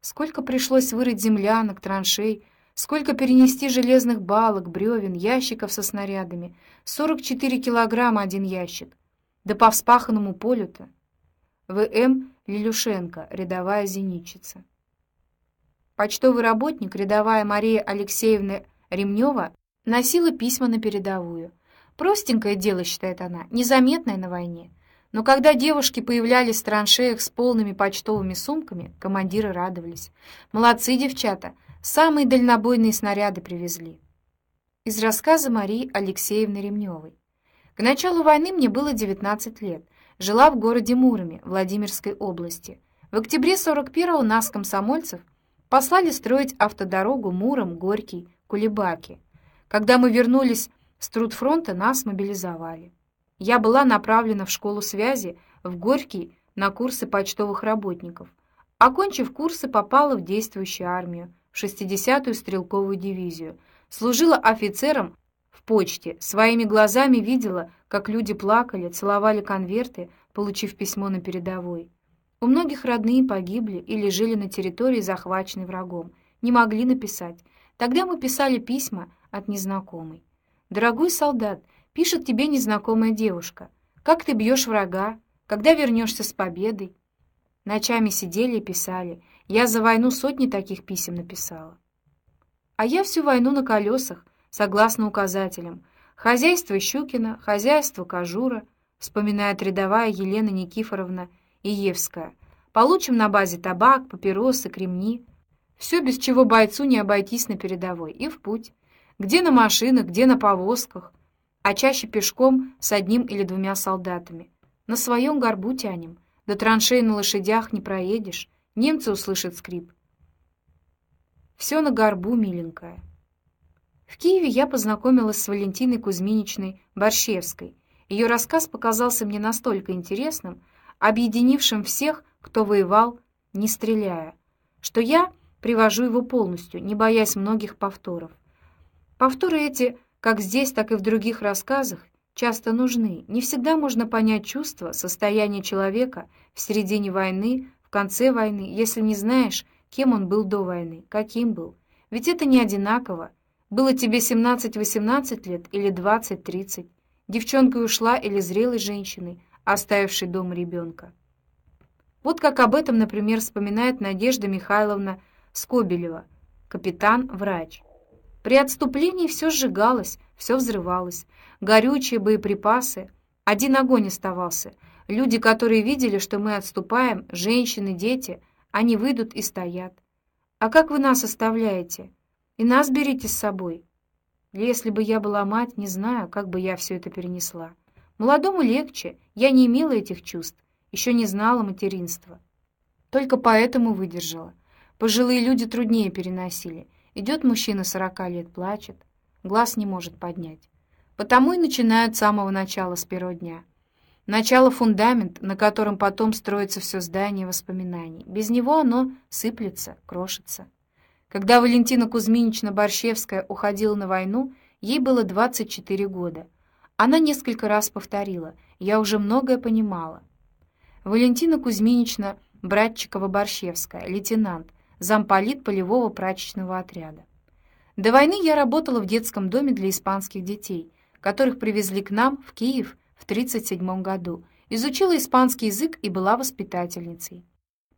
Сколько пришлось вырыть землянок, траншей, сколько перенести железных балок, бревен, ящиков со снарядами. 44 килограмма один ящик. Да по вспаханному полю-то. В.М. Лилюшенко, рядовая зенитчица. Почтовый работник, рядовая Мария Алексеевна Ремнева, носила письма на передовую. Простенькое дело, считает она, незаметное на войне. Но когда девушки появлялись в траншеях с полными почтовыми сумками, командиры радовались. Молодцы, девчата, самые дальнобойные снаряды привезли. Из рассказа Марии Алексеевны Ремневой. К началу войны мне было 19 лет. Жила в городе Муроме, Владимирской области. В октябре 41-го нас, комсомольцев, послали строить автодорогу Муром, Горький, Кулебаки. Когда мы вернулись с трудфронта, нас мобилизовали. Я была направлена в школу связи в Горький на курсы почтовых работников. Окончив курсы, попала в действующую армию, в 60-ю стрелковую дивизию. Служила офицером в почте, своими глазами видела, как люди плакали, целовали конверты, получив письмо на передовой. У многих родные погибли или жили на территории, захваченной врагом, не могли написать. Тогда мы писали письма от незнакомой. «Дорогой солдат, Пишет тебе незнакомая девушка. Как ты бьешь врага? Когда вернешься с победой? Ночами сидели и писали. Я за войну сотни таких писем написала. А я всю войну на колесах, согласно указателям. Хозяйство Щукина, хозяйство Кожура, вспоминает рядовая Елена Никифоровна Иевская. Получим на базе табак, папиросы, кремни. Все, без чего бойцу не обойтись на передовой. И в путь. Где на машинах, где на повозках а чаще пешком с одним или двумя солдатами. На своем горбу тянем, до траншеи на лошадях не проедешь, немцы услышат скрип. Все на горбу, миленькая. В Киеве я познакомилась с Валентиной Кузьминичной Борщевской. Ее рассказ показался мне настолько интересным, объединившим всех, кто воевал, не стреляя, что я привожу его полностью, не боясь многих повторов. Повторы эти как здесь, так и в других рассказах, часто нужны. Не всегда можно понять чувства, состояние человека в середине войны, в конце войны, если не знаешь, кем он был до войны, каким был. Ведь это не одинаково. Было тебе 17-18 лет или 20-30. Девчонкой ушла или зрелой женщиной, оставившей дома ребенка. Вот как об этом, например, вспоминает Надежда Михайловна Скобелева, капитан-врач. При отступлении все сжигалось, все взрывалось. Горючие, боеприпасы. Один огонь оставался. Люди, которые видели, что мы отступаем, женщины, дети, они выйдут и стоят. А как вы нас оставляете? И нас берите с собой. Если бы я была мать, не знаю, как бы я все это перенесла. Молодому легче, я не имела этих чувств, еще не знала материнства. Только поэтому выдержала. Пожилые люди труднее переносили — Идет мужчина сорока лет, плачет, глаз не может поднять. Потому и начинают с самого начала, с первого дня. Начало — фундамент, на котором потом строится все здание воспоминаний. Без него оно сыплется, крошится. Когда Валентина Кузьминична Борщевская уходила на войну, ей было 24 года. Она несколько раз повторила «Я уже многое понимала». Валентина Кузьминична Братчикова-Борщевская, лейтенант, замполит полевого прачечного отряда. До войны я работала в детском доме для испанских детей, которых привезли к нам в Киев в 1937 году, изучила испанский язык и была воспитательницей.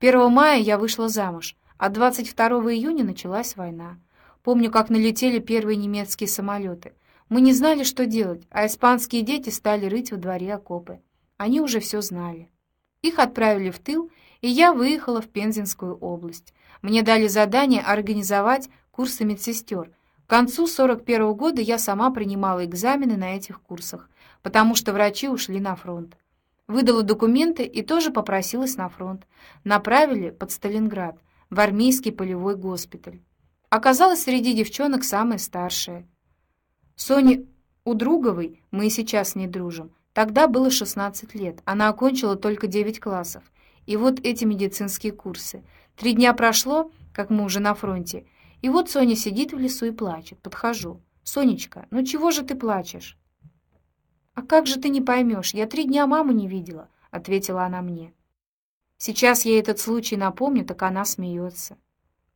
1 мая я вышла замуж, а 22 июня началась война. Помню, как налетели первые немецкие самолеты. Мы не знали, что делать, а испанские дети стали рыть во дворе окопы. Они уже все знали. Их отправили в тыл, и я выехала в Пензенскую область. Мне дали задание организовать курсы медсестер. К концу 41 -го года я сама принимала экзамены на этих курсах, потому что врачи ушли на фронт. Выдала документы и тоже попросилась на фронт. Направили под Сталинград, в армейский полевой госпиталь. Оказалось, среди девчонок самая старшая. Соне Удруговой, мы и сейчас с ней дружим, тогда было 16 лет. Она окончила только 9 классов. И вот эти медицинские курсы. Три дня прошло, как мы уже на фронте, и вот Соня сидит в лесу и плачет. Подхожу. «Сонечка, ну чего же ты плачешь?» «А как же ты не поймешь? Я три дня маму не видела», — ответила она мне. Сейчас я этот случай напомню, так она смеется.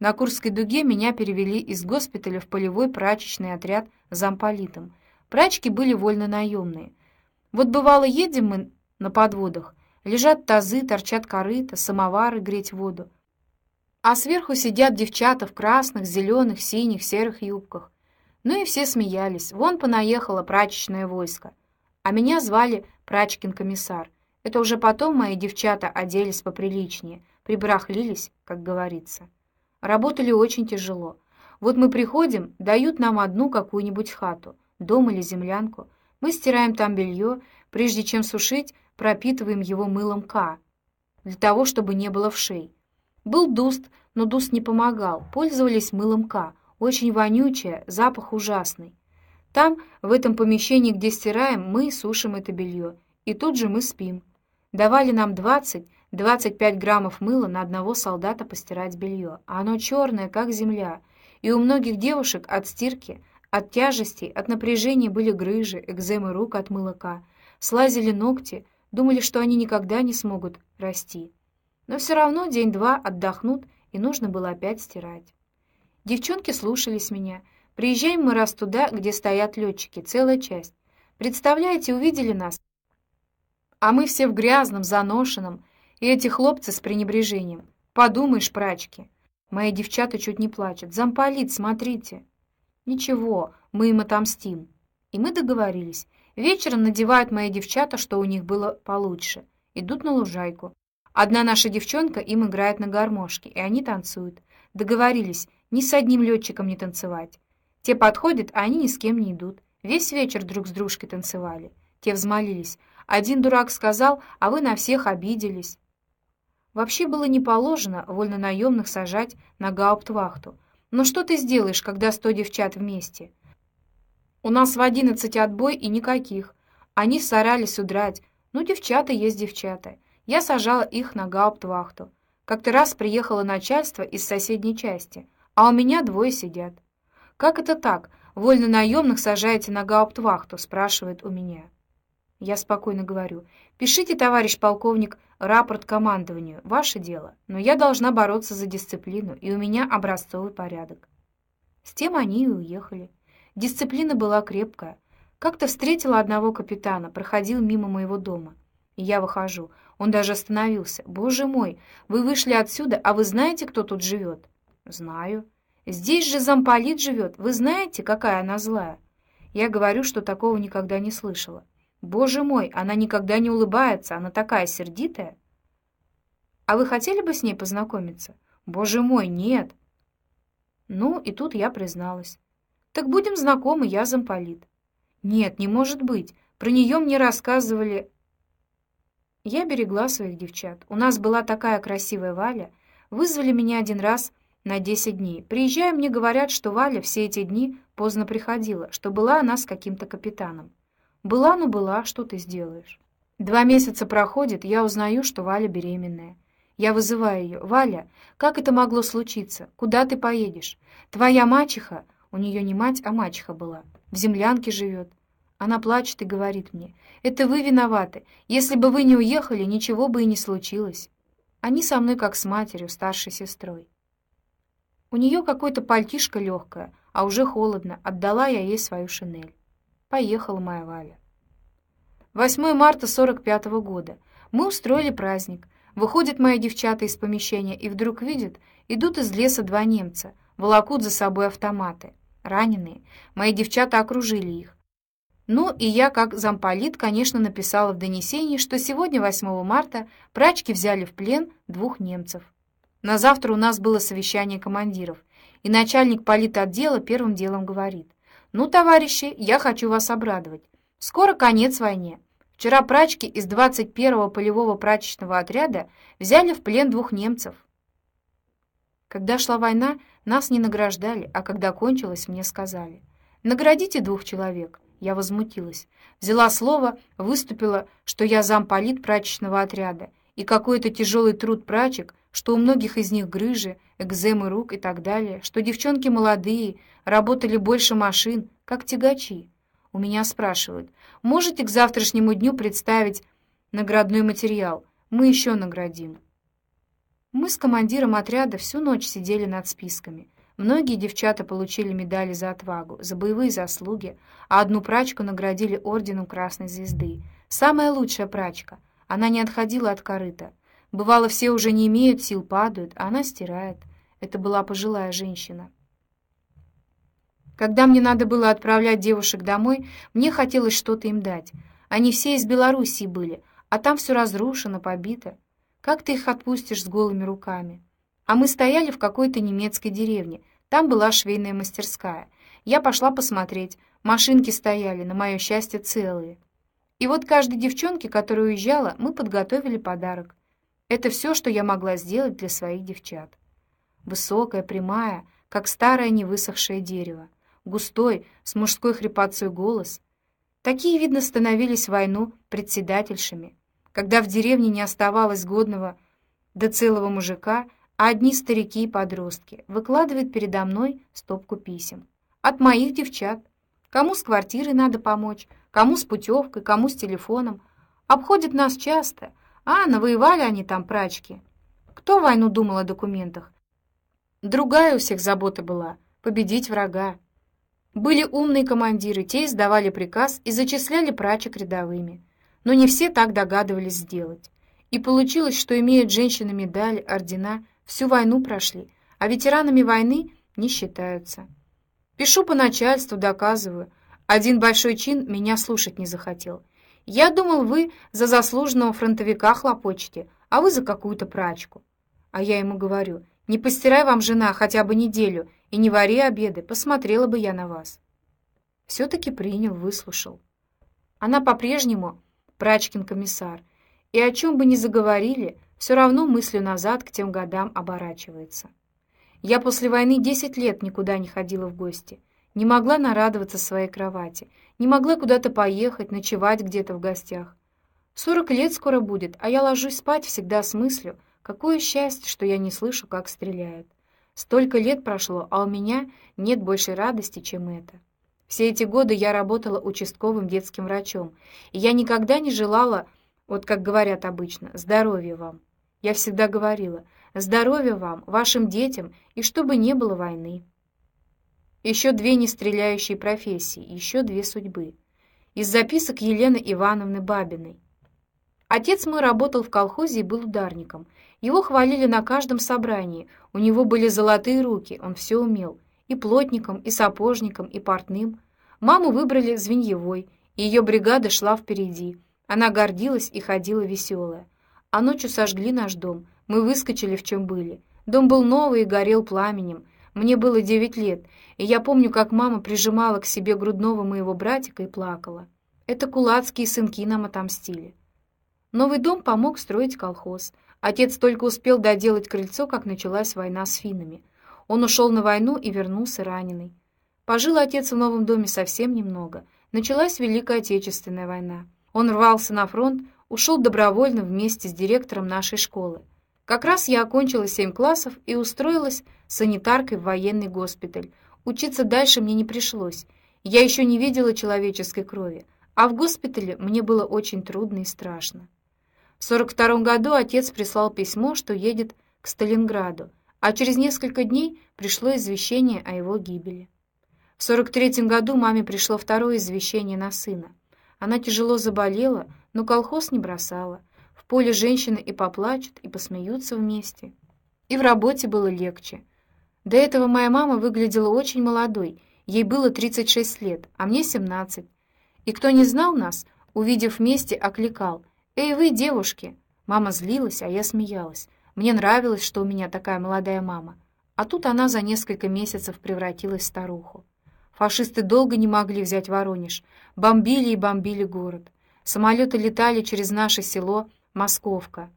На Курской дуге меня перевели из госпиталя в полевой прачечный отряд замполитом. Прачки были вольно наемные. Вот бывало едем мы на подводах, лежат тазы, торчат корыта, самовары греть воду. А сверху сидят девчата в красных, зеленых, синих, серых юбках. Ну и все смеялись. Вон понаехало прачечное войско. А меня звали Прачкин-комиссар. Это уже потом мои девчата оделись поприличнее, прибрахлились, как говорится. Работали очень тяжело. Вот мы приходим, дают нам одну какую-нибудь хату, дом или землянку. Мы стираем там белье, прежде чем сушить, пропитываем его мылом К, для того, чтобы не было вшей. Был дуст, но дуст не помогал, пользовались мылом К, очень вонючее, запах ужасный. Там, в этом помещении, где стираем, мы сушим это белье, и тут же мы спим. Давали нам 20 25 граммов мыла на одного солдата постирать белье, а оно черное, как земля, и у многих девушек от стирки, от тяжести, от напряжения были грыжи, экземы рук от молока, слазили ногти, думали, что они никогда не смогут расти. Но все равно день-два отдохнут, и нужно было опять стирать. Девчонки слушались меня. Приезжаем мы раз туда, где стоят летчики, целая часть. Представляете, увидели нас, а мы все в грязном, заношенном, и эти хлопцы с пренебрежением. Подумаешь, прачки. Мои девчата чуть не плачут. Замполит, смотрите. Ничего, мы им отомстим. И мы договорились. Вечером надевают мои девчата, что у них было получше. Идут на лужайку. Одна наша девчонка им играет на гармошке, и они танцуют. Договорились, ни с одним летчиком не танцевать. Те подходят, а они ни с кем не идут. Весь вечер друг с дружкой танцевали. Те взмолились. Один дурак сказал, а вы на всех обиделись. Вообще было не положено вольнонаемных сажать на гауптвахту. Но что ты сделаешь, когда сто девчат вместе? У нас в одиннадцать отбой и никаких. Они старались удрать. Ну, девчата есть девчата. Я сажала их на гауптвахту. Как-то раз приехало начальство из соседней части, а у меня двое сидят. «Как это так? Вольно-наемных сажаете на гауптвахту?» — спрашивает у меня. Я спокойно говорю. «Пишите, товарищ полковник, рапорт командованию. Ваше дело. Но я должна бороться за дисциплину, и у меня образцовый порядок». С тем они и уехали. Дисциплина была крепкая. Как-то встретила одного капитана, проходил мимо моего дома. И я выхожу. Он даже остановился. «Боже мой, вы вышли отсюда, а вы знаете, кто тут живет?» «Знаю». «Здесь же замполит живет. Вы знаете, какая она злая?» Я говорю, что такого никогда не слышала. Боже мой, она никогда не улыбается, она такая сердитая. А вы хотели бы с ней познакомиться? Боже мой, нет. Ну, и тут я призналась. Так будем знакомы, я замполит. Нет, не может быть. Про нее мне рассказывали. Я берегла своих девчат. У нас была такая красивая Валя. Вызвали меня один раз на 10 дней. Приезжая, мне говорят, что Валя все эти дни поздно приходила, что была она с каким-то капитаном. Была, ну была, что ты сделаешь? Два месяца проходит, я узнаю, что Валя беременная. Я вызываю ее. «Валя, как это могло случиться? Куда ты поедешь? Твоя мачеха...» У нее не мать, а мачеха была. В землянке живет. Она плачет и говорит мне. «Это вы виноваты. Если бы вы не уехали, ничего бы и не случилось». Они со мной как с матерью, старшей сестрой. У нее какое-то пальтишко легкое, а уже холодно. Отдала я ей свою шинель. Поехала моя Валя. 8 марта 45 -го года. Мы устроили праздник. Выходят мои девчата из помещения и вдруг видят, идут из леса два немца, волокут за собой автоматы. Раненые. Мои девчата окружили их. Ну, и я, как замполит, конечно, написала в донесении, что сегодня, 8 марта, прачки взяли в плен двух немцев. На завтра у нас было совещание командиров, и начальник политотдела первым делом говорит. «Ну, товарищи, я хочу вас обрадовать. Скоро конец войне. Вчера прачки из 21-го полевого прачечного отряда взяли в плен двух немцев. Когда шла война, нас не награждали, а когда кончилась, мне сказали. «Наградите двух человек». Я возмутилась. Взяла слово, выступила, что я замполит прачечного отряда, и какой-то тяжелый труд прачек, что у многих из них грыжи, экземы рук и так далее, что девчонки молодые, работали больше машин, как тягачи. У меня спрашивают, можете к завтрашнему дню представить наградной материал? Мы еще наградим. Мы с командиром отряда всю ночь сидели над списками. Многие девчата получили медали за отвагу, за боевые заслуги, а одну прачку наградили орденом Красной Звезды. Самая лучшая прачка. Она не отходила от корыта. Бывало, все уже не имеют сил, падают, а она стирает. Это была пожилая женщина. Когда мне надо было отправлять девушек домой, мне хотелось что-то им дать. Они все из Белоруссии были, а там все разрушено, побито. Как ты их отпустишь с голыми руками? А мы стояли в какой-то немецкой деревне. Там была швейная мастерская. Я пошла посмотреть. Машинки стояли, на мое счастье, целые. И вот каждой девчонке, которая уезжала, мы подготовили подарок. Это все, что я могла сделать для своих девчат. Высокая, прямая, как старое невысохшее дерево. Густой, с мужской хрипотцой голос. Такие, видно, становились в войну председательшами когда в деревне не оставалось годного до целого мужика, одни старики и подростки, выкладывает передо мной стопку писем. От моих девчат. Кому с квартирой надо помочь, кому с путевкой, кому с телефоном. Обходят нас часто. А, навоевали они там прачки. Кто войну думал о документах? Другая у всех забота была — победить врага. Были умные командиры, те издавали приказ и зачисляли прачек рядовыми но не все так догадывались сделать. И получилось, что имеют женщины медали, ордена, всю войну прошли, а ветеранами войны не считаются. Пишу по начальству, доказываю. Один большой чин меня слушать не захотел. Я думал, вы за заслуженного фронтовика хлопочете, а вы за какую-то прачку. А я ему говорю, не постирай вам жена хотя бы неделю и не вари обеды, посмотрела бы я на вас. Все-таки принял, выслушал. Она по-прежнему Прачкин комиссар, и о чем бы ни заговорили, все равно мыслью назад к тем годам оборачивается. Я после войны десять лет никуда не ходила в гости, не могла нарадоваться своей кровати, не могла куда-то поехать, ночевать где-то в гостях. Сорок лет скоро будет, а я ложусь спать всегда с мыслью, какое счастье, что я не слышу, как стреляют. Столько лет прошло, а у меня нет большей радости, чем это. Все эти годы я работала участковым детским врачом, и я никогда не желала, вот как говорят обычно, здоровья вам. Я всегда говорила, здоровья вам, вашим детям, и чтобы не было войны. Еще две нестреляющие профессии, еще две судьбы. Из записок Елены Ивановны Бабиной. Отец мой работал в колхозе и был ударником. Его хвалили на каждом собрании. У него были золотые руки, он все умел и плотником, и сапожником, и портным. Маму выбрали звеньевой, и ее бригада шла впереди. Она гордилась и ходила веселая. А ночью сожгли наш дом. Мы выскочили, в чем были. Дом был новый и горел пламенем. Мне было девять лет, и я помню, как мама прижимала к себе грудного моего братика и плакала. Это кулацкие сынки нам отомстили. Новый дом помог строить колхоз. Отец только успел доделать крыльцо, как началась война с финнами — он ушел на войну и вернулся раненый. Пожил отец в новом доме совсем немного. Началась Великая Отечественная война. Он рвался на фронт, ушел добровольно вместе с директором нашей школы. Как раз я окончила семь классов и устроилась санитаркой в военный госпиталь. Учиться дальше мне не пришлось. Я еще не видела человеческой крови, а в госпитале мне было очень трудно и страшно. В 42 году отец прислал письмо, что едет к Сталинграду, а через несколько дней пришло извещение о его гибели. В 43 году маме пришло второе извещение на сына. Она тяжело заболела, но колхоз не бросала. В поле женщины и поплачут, и посмеются вместе. И в работе было легче. До этого моя мама выглядела очень молодой, ей было 36 лет, а мне 17. И кто не знал нас, увидев вместе, окликал «Эй, вы, девушки!» Мама злилась, а я смеялась. Мне нравилось, что у меня такая молодая мама. А тут она за несколько месяцев превратилась в старуху. Фашисты долго не могли взять Воронеж. Бомбили и бомбили город. Самолеты летали через наше село Московка.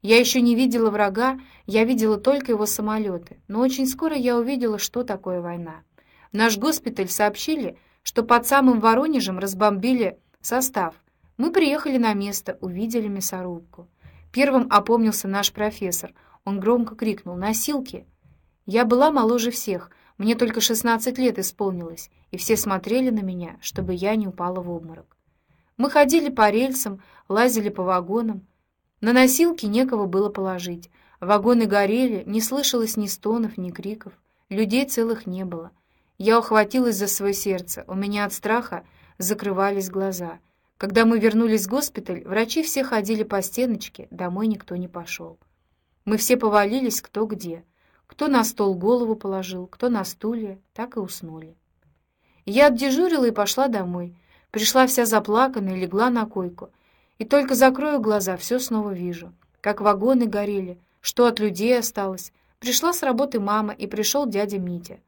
Я еще не видела врага, я видела только его самолеты. Но очень скоро я увидела, что такое война. В наш госпиталь сообщили, что под самым Воронежем разбомбили состав. Мы приехали на место, увидели мясорубку. Первым опомнился наш профессор. Он громко крикнул «Носилки!». Я была моложе всех, мне только 16 лет исполнилось, и все смотрели на меня, чтобы я не упала в обморок. Мы ходили по рельсам, лазили по вагонам. На носилки некого было положить. Вагоны горели, не слышалось ни стонов, ни криков. Людей целых не было. Я ухватилась за свое сердце. У меня от страха закрывались глаза. Когда мы вернулись в госпиталь, врачи все ходили по стеночке, домой никто не пошел. Мы все повалились кто где. Кто на стол голову положил, кто на стуле, так и уснули. Я отдежурила и пошла домой. Пришла вся заплаканная, легла на койку. И только закрою глаза, все снова вижу. Как вагоны горели, что от людей осталось. Пришла с работы мама, и пришел дядя Митя.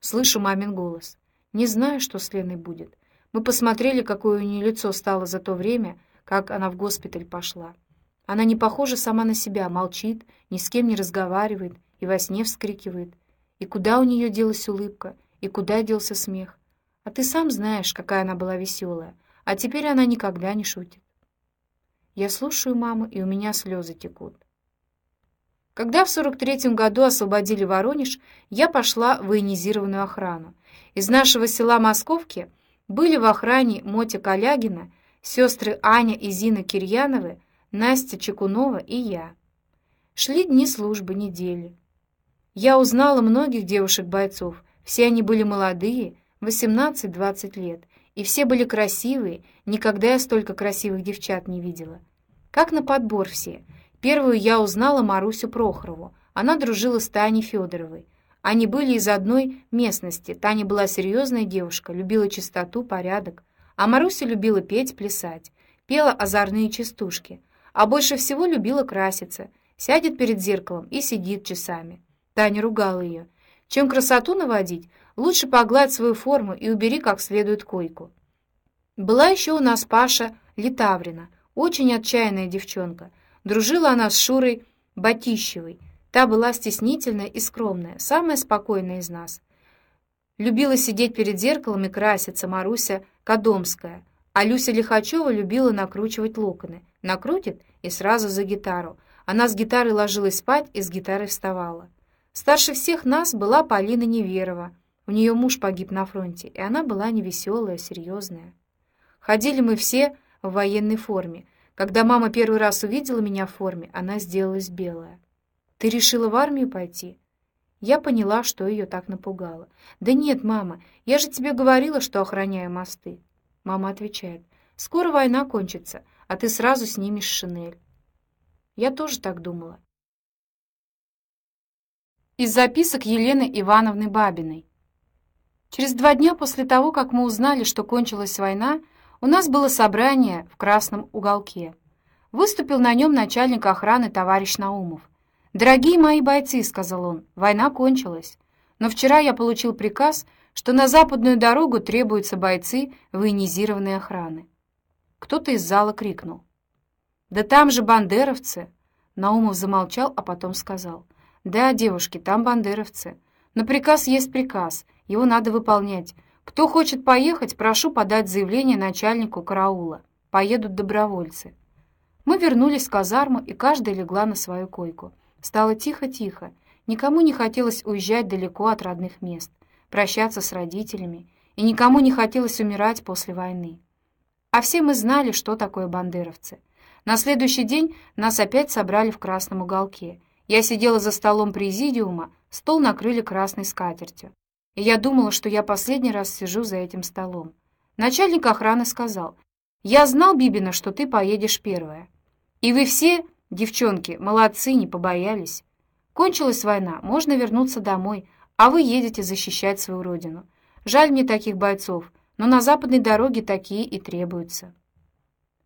Слышу мамин голос. Не знаю, что с Леной будет. Мы посмотрели, какое у нее лицо стало за то время, как она в госпиталь пошла. Она не похожа сама на себя, молчит, ни с кем не разговаривает и во сне вскрикивает. И куда у нее делась улыбка, и куда делся смех. А ты сам знаешь, какая она была веселая, а теперь она никогда не шутит. Я слушаю маму, и у меня слезы текут. Когда в 43-м году освободили Воронеж, я пошла в военизированную охрану. Из нашего села Московки были в охране Мотя Калягина, сестры Аня и Зина Кирьяновы, Настя Чекунова и я. Шли дни службы, недели. Я узнала многих девушек-бойцов. Все они были молодые, 18-20 лет, и все были красивые. Никогда я столько красивых девчат не видела. Как на подбор все. Первую я узнала Марусю Прохорову. Она дружила с Таней Федоровой. Они были из одной местности. Таня была серьезная девушка, любила чистоту, порядок. А Маруся любила петь, плясать. Пела озорные частушки а больше всего любила краситься. Сядет перед зеркалом и сидит часами. Таня ругала ее. Чем красоту наводить, лучше погладь свою форму и убери как следует койку. Была еще у нас Паша Литаврина, очень отчаянная девчонка. Дружила она с Шурой Батищевой. Та была стеснительная и скромная, самая спокойная из нас. Любила сидеть перед зеркалом и краситься Маруся Кадомская, а Люся Лихачева любила накручивать локоны. Накрутит и сразу за гитару. Она с гитарой ложилась спать и с гитарой вставала. Старше всех нас была Полина Неверова. У нее муж погиб на фронте, и она была невеселая, серьезная. Ходили мы все в военной форме. Когда мама первый раз увидела меня в форме, она сделалась белая. «Ты решила в армию пойти?» Я поняла, что ее так напугало. «Да нет, мама, я же тебе говорила, что охраняю мосты». Мама отвечает, «Скоро война кончится, а ты сразу снимешь шинель. Я тоже так думала. Из записок Елены Ивановны Бабиной. Через два дня после того, как мы узнали, что кончилась война, у нас было собрание в Красном уголке. Выступил на нем начальник охраны товарищ Наумов. «Дорогие мои бойцы», — сказал он, — «война кончилась. Но вчера я получил приказ, что на западную дорогу требуются бойцы военизированной охраны. Кто-то из зала крикнул. «Да там же бандеровцы!» Наумов замолчал, а потом сказал. «Да, девушки, там бандеровцы. Но приказ есть приказ, его надо выполнять. Кто хочет поехать, прошу подать заявление начальнику караула. Поедут добровольцы». Мы вернулись в казарму, и каждая легла на свою койку. Стало тихо-тихо. Никому не хотелось уезжать далеко от родных мест, прощаться с родителями, и никому не хотелось умирать после войны. А все мы знали, что такое бандеровцы. На следующий день нас опять собрали в красном уголке. Я сидела за столом президиума, стол накрыли красной скатертью. И я думала, что я последний раз сижу за этим столом. Начальник охраны сказал, «Я знал, Бибина, что ты поедешь первая. И вы все, девчонки, молодцы, не побоялись. Кончилась война, можно вернуться домой, а вы едете защищать свою родину. Жаль мне таких бойцов, но на западной дороге такие и требуются.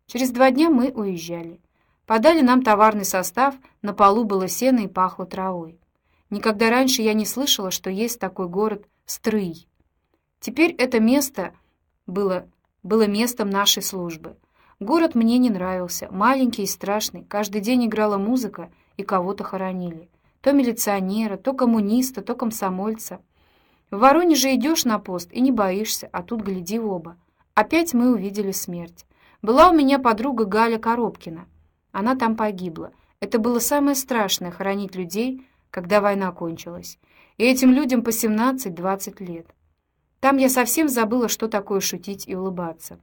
Через два дня мы уезжали. Подали нам товарный состав, на полу было сено и пахло травой. Никогда раньше я не слышала, что есть такой город Стрый. Теперь это место было, было местом нашей службы. Город мне не нравился, маленький и страшный. Каждый день играла музыка, и кого-то хоронили. То милиционера, то коммуниста, то комсомольца — в Воронеже идешь на пост и не боишься, а тут гляди в оба. Опять мы увидели смерть. Была у меня подруга Галя Коробкина. Она там погибла. Это было самое страшное — хоронить людей, когда война кончилась. И этим людям по 17-20 лет. Там я совсем забыла, что такое шутить и улыбаться.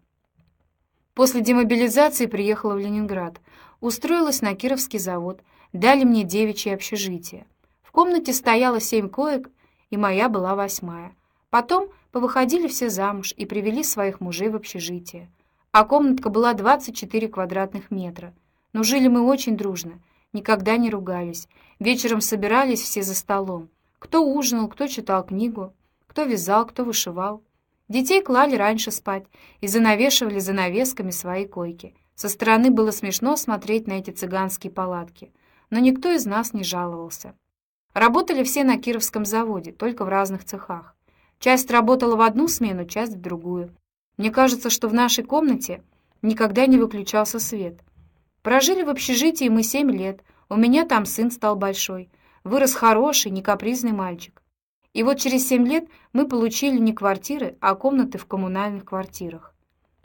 После демобилизации приехала в Ленинград. Устроилась на Кировский завод. дали мне девичье общежитие. В комнате стояло семь коек, и моя была восьмая. Потом повыходили все замуж и привели своих мужей в общежитие. А комнатка была 24 квадратных метра. Но жили мы очень дружно, никогда не ругались. Вечером собирались все за столом. Кто ужинал, кто читал книгу, кто вязал, кто вышивал. Детей клали раньше спать и занавешивали занавесками свои койки. Со стороны было смешно смотреть на эти цыганские палатки, но никто из нас не жаловался. Работали все на Кировском заводе, только в разных цехах. Часть работала в одну смену, часть в другую. Мне кажется, что в нашей комнате никогда не выключался свет. Прожили в общежитии мы семь лет. У меня там сын стал большой. Вырос хороший, не капризный мальчик. И вот через семь лет мы получили не квартиры, а комнаты в коммунальных квартирах.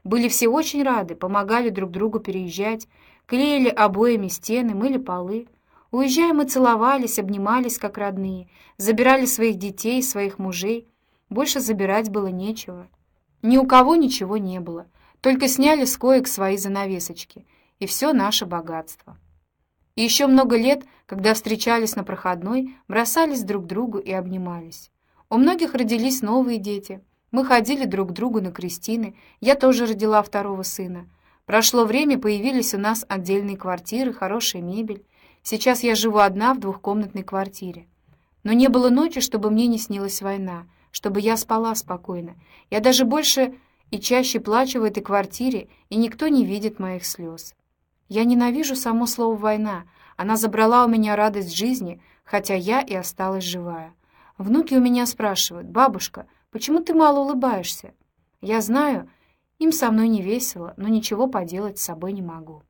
Были все очень рады, помогали друг другу переезжать, клеили обоями стены, мыли полы. Уезжая, мы целовались, обнимались, как родные, забирали своих детей, своих мужей. Больше забирать было нечего. Ни у кого ничего не было, только сняли с коек свои занавесочки, и все наше богатство. И еще много лет, когда встречались на проходной, бросались друг к другу и обнимались. У многих родились новые дети. Мы ходили друг к другу на крестины, я тоже родила второго сына. Прошло время, появились у нас отдельные квартиры, хорошая мебель. Сейчас я живу одна в двухкомнатной квартире. Но не было ночи, чтобы мне не снилась война, чтобы я спала спокойно. Я даже больше и чаще плачу в этой квартире, и никто не видит моих слез. Я ненавижу само слово «война». Она забрала у меня радость жизни, хотя я и осталась живая. Внуки у меня спрашивают, «Бабушка, почему ты мало улыбаешься?» Я знаю, им со мной не весело, но ничего поделать с собой не могу.